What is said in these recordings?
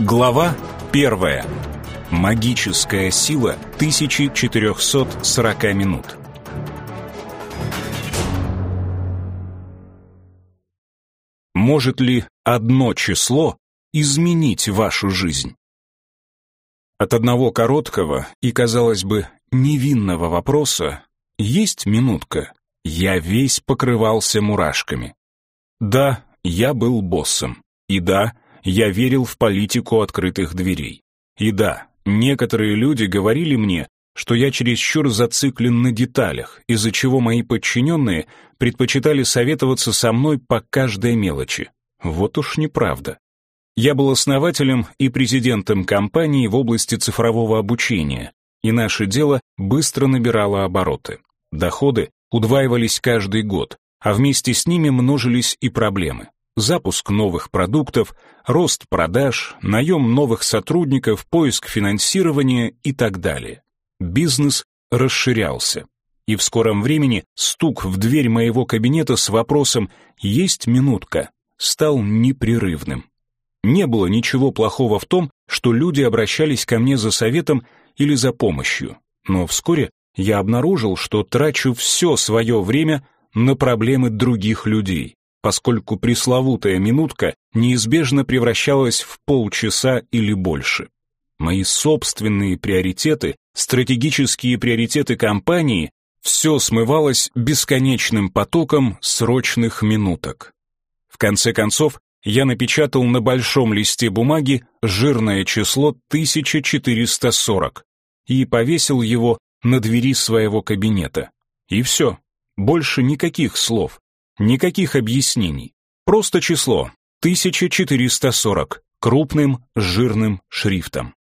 Глава первая. Магическая сила 1440 минут. Может ли одно число изменить вашу жизнь? От одного короткого и, казалось бы, невинного вопроса «Есть минутка?» я весь покрывался мурашками. Да, я был боссом. И да, я верил в политику открытых дверей. И да, некоторые люди говорили мне, что я чересчур зациклен на деталях, из-за чего мои подчиненные предпочитали советоваться со мной по каждой мелочи. Вот уж неправда. Я был основателем и президентом компании в области цифрового обучения, и наше дело быстро набирало обороты. Доходы удваивались каждый год, а вместе с ними множились и проблемы. Запуск новых продуктов, рост продаж, наем новых сотрудников, поиск финансирования и так далее. Бизнес расширялся. И в скором времени стук в дверь моего кабинета с вопросом «Есть минутка?» стал непрерывным. Не было ничего плохого в том, что люди обращались ко мне за советом или за помощью, но вскоре я обнаружил, что трачу все свое время на проблемы других людей, поскольку пресловутая минутка неизбежно превращалась в полчаса или больше. Мои собственные приоритеты, стратегические приоритеты компании, все смывалось бесконечным потоком срочных минуток. В конце концов, я напечатал на большом листе бумаги жирное число 1440 и повесил его на двери своего кабинета. И все. Больше никаких слов, никаких объяснений. Просто число 1440 крупным жирным шрифтом.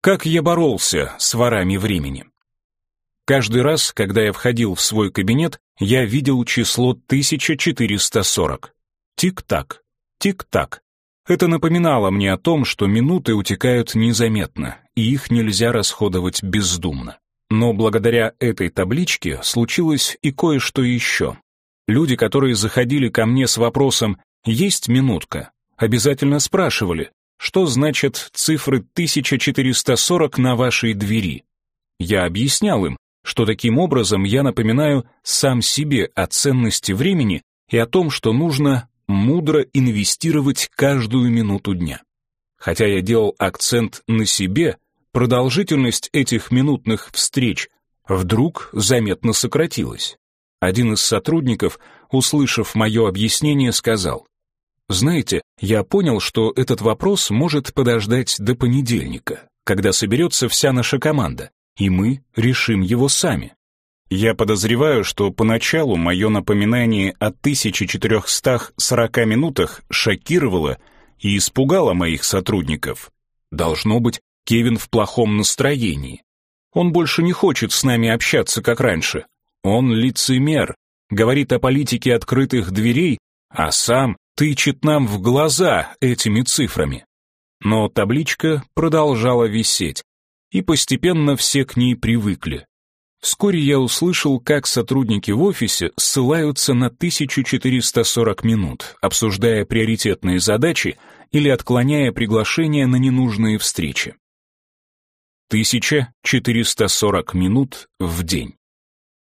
Как я боролся с ворами времени? Каждый раз, когда я входил в свой кабинет, я видел число 1440. Тик-так, тик-так. Это напоминало мне о том, что минуты утекают незаметно, и их нельзя расходовать бездумно. Но благодаря этой табличке случилось и кое-что еще. Люди, которые заходили ко мне с вопросом «Есть минутка?», обязательно спрашивали, что значит цифры 1440 на вашей двери. Я объяснял им, что таким образом я напоминаю сам себе о ценности времени и о том, что нужно мудро инвестировать каждую минуту дня. Хотя я делал акцент на себе, продолжительность этих минутных встреч вдруг заметно сократилась. Один из сотрудников, услышав мое объяснение, сказал, «Знаете, я понял, что этот вопрос может подождать до понедельника, когда соберется вся наша команда, и мы решим его сами». Я подозреваю, что поначалу мое напоминание о 1440 минутах шокировало и испугало моих сотрудников. Должно быть, Кевин в плохом настроении. Он больше не хочет с нами общаться, как раньше. Он лицемер, говорит о политике открытых дверей, а сам тычет нам в глаза этими цифрами. Но табличка продолжала висеть, и постепенно все к ней привыкли. Вскоре я услышал, как сотрудники в офисе ссылаются на 1440 минут, обсуждая приоритетные задачи или отклоняя приглашения на ненужные встречи. 1440 минут в день.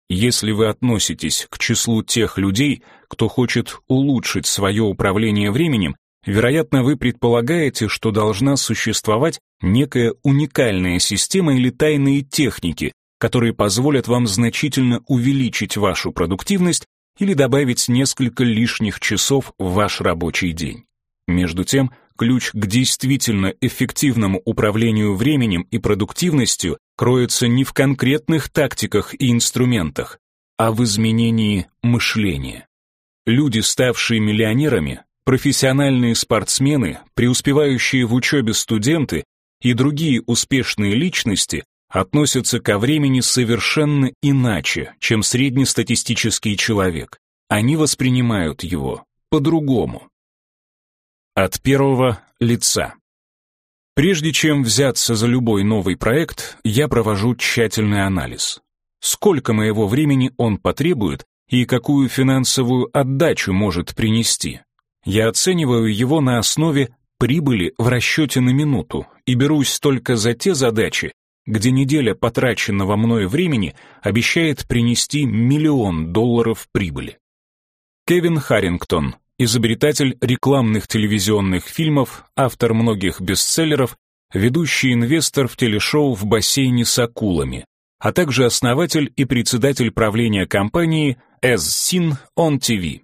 Если вы относитесь к числу тех людей, кто хочет улучшить свое управление временем, вероятно, вы предполагаете, что должна существовать некая уникальная система или тайные техники, которые позволят вам значительно увеличить вашу продуктивность или добавить несколько лишних часов в ваш рабочий день. Между тем, ключ к действительно эффективному управлению временем и продуктивностью кроется не в конкретных тактиках и инструментах, а в изменении мышления. Люди, ставшие миллионерами, профессиональные спортсмены, преуспевающие в учебе студенты и другие успешные личности относятся ко времени совершенно иначе, чем среднестатистический человек. Они воспринимают его по-другому. От первого лица. Прежде чем взяться за любой новый проект, я провожу тщательный анализ. Сколько моего времени он потребует и какую финансовую отдачу может принести. Я оцениваю его на основе прибыли в расчете на минуту и берусь только за те задачи, где неделя потраченного мною времени обещает принести миллион долларов прибыли. Кевин Харрингтон, изобретатель рекламных телевизионных фильмов, автор многих бестселлеров, ведущий инвестор в телешоу «В бассейне с акулами», а также основатель и председатель правления компании Seen on TV.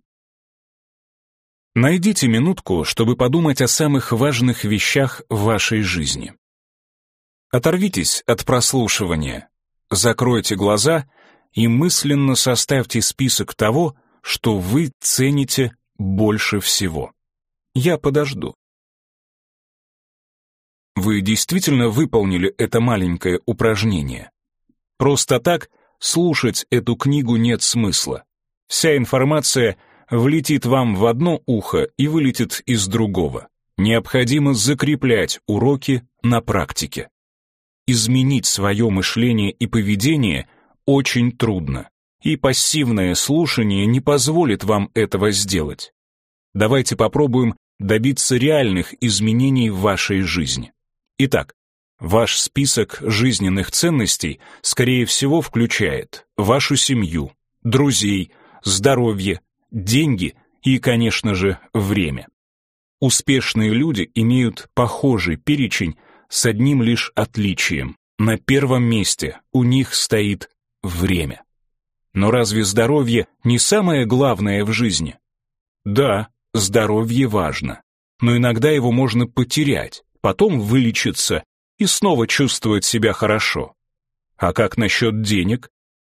Найдите минутку, чтобы подумать о самых важных вещах в вашей жизни. Оторвитесь от прослушивания, закройте глаза и мысленно составьте список того, что вы цените больше всего. Я подожду. Вы действительно выполнили это маленькое упражнение. Просто так слушать эту книгу нет смысла. Вся информация — влетит вам в одно ухо и вылетит из другого. Необходимо закреплять уроки на практике. Изменить свое мышление и поведение очень трудно, и пассивное слушание не позволит вам этого сделать. Давайте попробуем добиться реальных изменений в вашей жизни. Итак, ваш список жизненных ценностей, скорее всего, включает вашу семью, друзей, здоровье, деньги и, конечно же, время. Успешные люди имеют похожий перечень с одним лишь отличием. На первом месте у них стоит время. Но разве здоровье не самое главное в жизни? Да, здоровье важно, но иногда его можно потерять, потом вылечиться и снова чувствовать себя хорошо. А как насчет денег?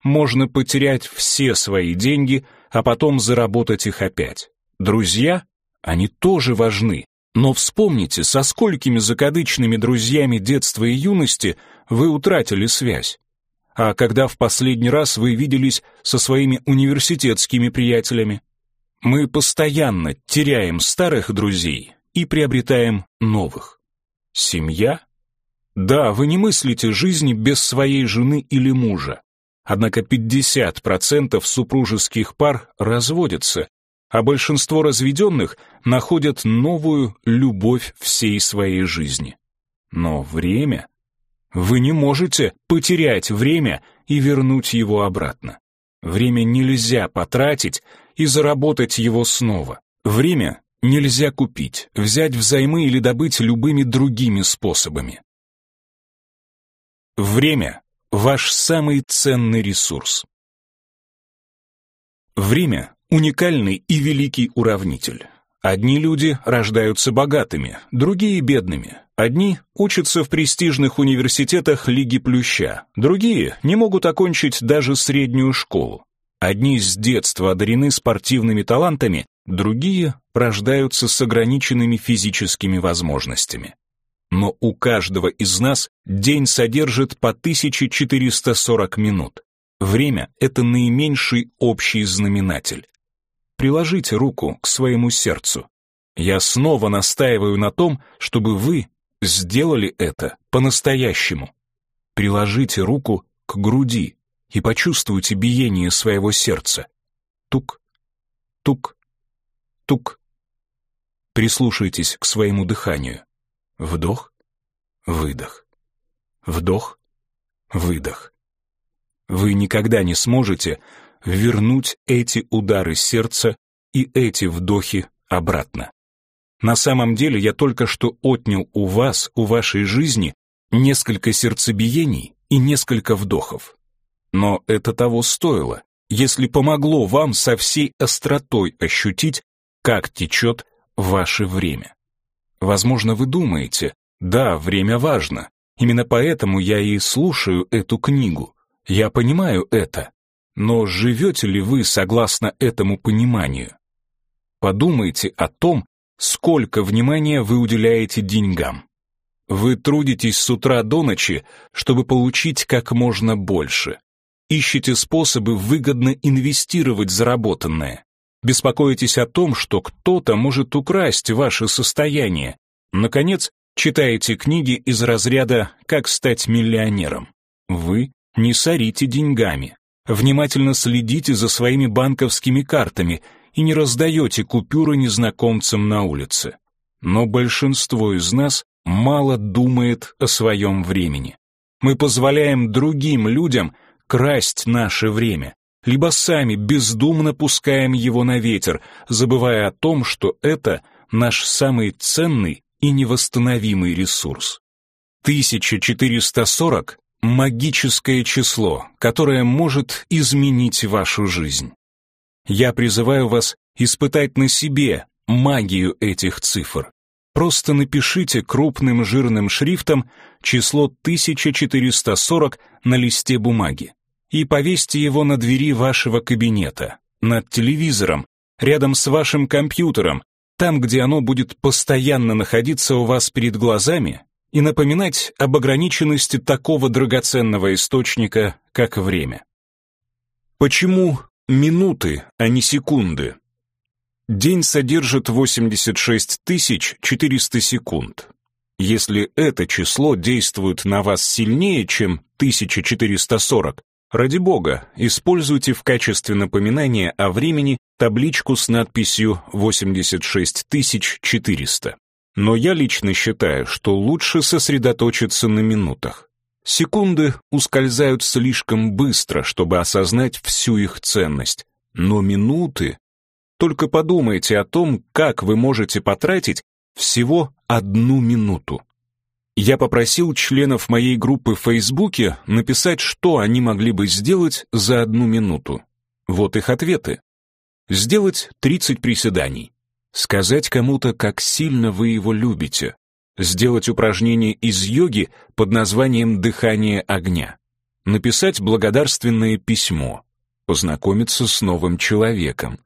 Можно потерять все свои деньги – а потом заработать их опять. Друзья, они тоже важны, но вспомните, со сколькими закадычными друзьями детства и юности вы утратили связь. А когда в последний раз вы виделись со своими университетскими приятелями? Мы постоянно теряем старых друзей и приобретаем новых. Семья? Да, вы не мыслите жизни без своей жены или мужа. Однако 50% супружеских пар разводятся, а большинство разведенных находят новую любовь всей своей жизни. Но время... Вы не можете потерять время и вернуть его обратно. Время нельзя потратить и заработать его снова. Время нельзя купить, взять взаймы или добыть любыми другими способами. Время Ваш самый ценный ресурс. Время — уникальный и великий уравнитель. Одни люди рождаются богатыми, другие — бедными. Одни учатся в престижных университетах Лиги Плюща, другие не могут окончить даже среднюю школу. Одни с детства одарены спортивными талантами, другие рождаются с ограниченными физическими возможностями но у каждого из нас день содержит по 1440 минут. Время — это наименьший общий знаменатель. Приложите руку к своему сердцу. Я снова настаиваю на том, чтобы вы сделали это по-настоящему. Приложите руку к груди и почувствуйте биение своего сердца. Тук, тук, тук. Прислушайтесь к своему дыханию. Вдох, выдох. Вдох, выдох. Вы никогда не сможете вернуть эти удары сердца и эти вдохи обратно. На самом деле я только что отнял у вас, у вашей жизни, несколько сердцебиений и несколько вдохов. Но это того стоило, если помогло вам со всей остротой ощутить, как течет ваше время. Возможно, вы думаете, да, время важно. Именно поэтому я и слушаю эту книгу. Я понимаю это. Но живете ли вы согласно этому пониманию? Подумайте о том, сколько внимания вы уделяете деньгам. Вы трудитесь с утра до ночи, чтобы получить как можно больше. Ищете способы выгодно инвестировать заработанное. Беспокоитесь о том, что кто-то может украсть ваше состояние. Наконец, читаете книги из разряда «Как стать миллионером». Вы не сорите деньгами. Внимательно следите за своими банковскими картами и не раздаете купюры незнакомцам на улице. Но большинство из нас мало думает о своем времени. Мы позволяем другим людям красть наше время, либо сами бездумно пускаем его на ветер, забывая о том, что это наш самый ценный и невосстановимый ресурс. 1440 — магическое число, которое может изменить вашу жизнь. Я призываю вас испытать на себе магию этих цифр. Просто напишите крупным жирным шрифтом число 1440 на листе бумаги и повесьте его на двери вашего кабинета, над телевизором, рядом с вашим компьютером, там, где оно будет постоянно находиться у вас перед глазами и напоминать об ограниченности такого драгоценного источника, как время. Почему минуты, а не секунды? День содержит 86 400 секунд. Если это число действует на вас сильнее, чем 1440, ради бога, используйте в качестве напоминания о времени табличку с надписью 86 400. Но я лично считаю, что лучше сосредоточиться на минутах. Секунды ускользают слишком быстро, чтобы осознать всю их ценность. Но минуты только подумайте о том, как вы можете потратить всего одну минуту. Я попросил членов моей группы в Фейсбуке написать, что они могли бы сделать за одну минуту. Вот их ответы. Сделать 30 приседаний. Сказать кому-то, как сильно вы его любите. Сделать упражнение из йоги под названием «Дыхание огня». Написать благодарственное письмо. Познакомиться с новым человеком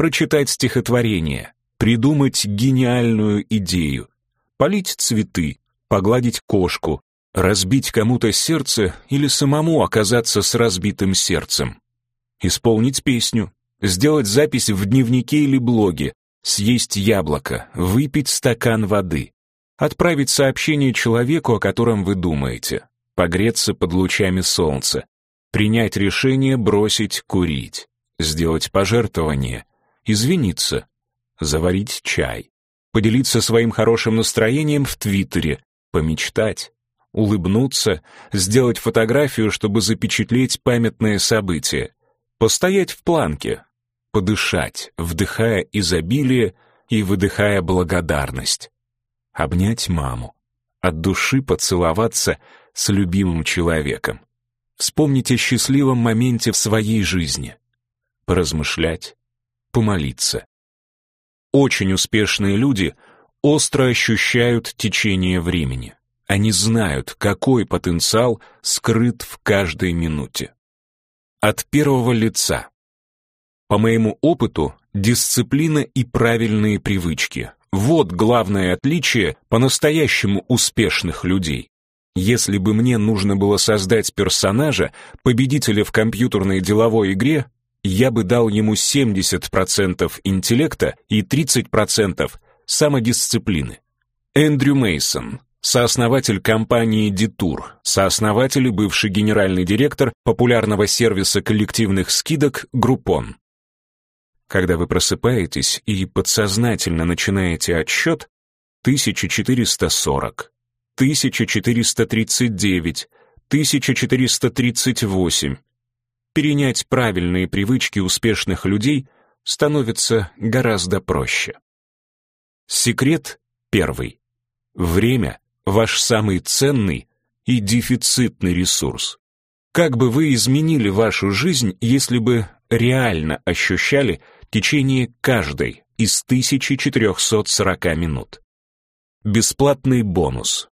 прочитать стихотворение, придумать гениальную идею, полить цветы, погладить кошку, разбить кому-то сердце или самому оказаться с разбитым сердцем, исполнить песню, сделать запись в дневнике или блоге, съесть яблоко, выпить стакан воды, отправить сообщение человеку, о котором вы думаете, погреться под лучами солнца, принять решение бросить курить, сделать пожертвование, извиниться, заварить чай, поделиться своим хорошим настроением в Твиттере, помечтать, улыбнуться, сделать фотографию, чтобы запечатлеть памятное событие, постоять в планке, подышать, вдыхая изобилие и выдыхая благодарность, обнять маму, от души поцеловаться с любимым человеком, вспомнить о счастливом моменте в своей жизни, поразмышлять, помолиться. Очень успешные люди остро ощущают течение времени. Они знают, какой потенциал скрыт в каждой минуте. От первого лица. По моему опыту, дисциплина и правильные привычки – вот главное отличие по-настоящему успешных людей. Если бы мне нужно было создать персонажа, победителя в компьютерной деловой игре, я бы дал ему 70% интеллекта и 30% самодисциплины. Эндрю Мейсон, сооснователь компании Detour, сооснователь и бывший генеральный директор популярного сервиса коллективных скидок Groupon. Когда вы просыпаетесь и подсознательно начинаете отсчет, 1440, 1439, 1438, перенять правильные привычки успешных людей становится гораздо проще. Секрет первый. Время — ваш самый ценный и дефицитный ресурс. Как бы вы изменили вашу жизнь, если бы реально ощущали течение каждой из 1440 минут? Бесплатный бонус.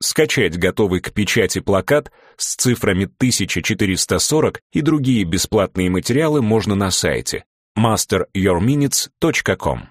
Скачать готовый к печати плакат с цифрами 1440 и другие бесплатные материалы можно на сайте masteryourminutes.com.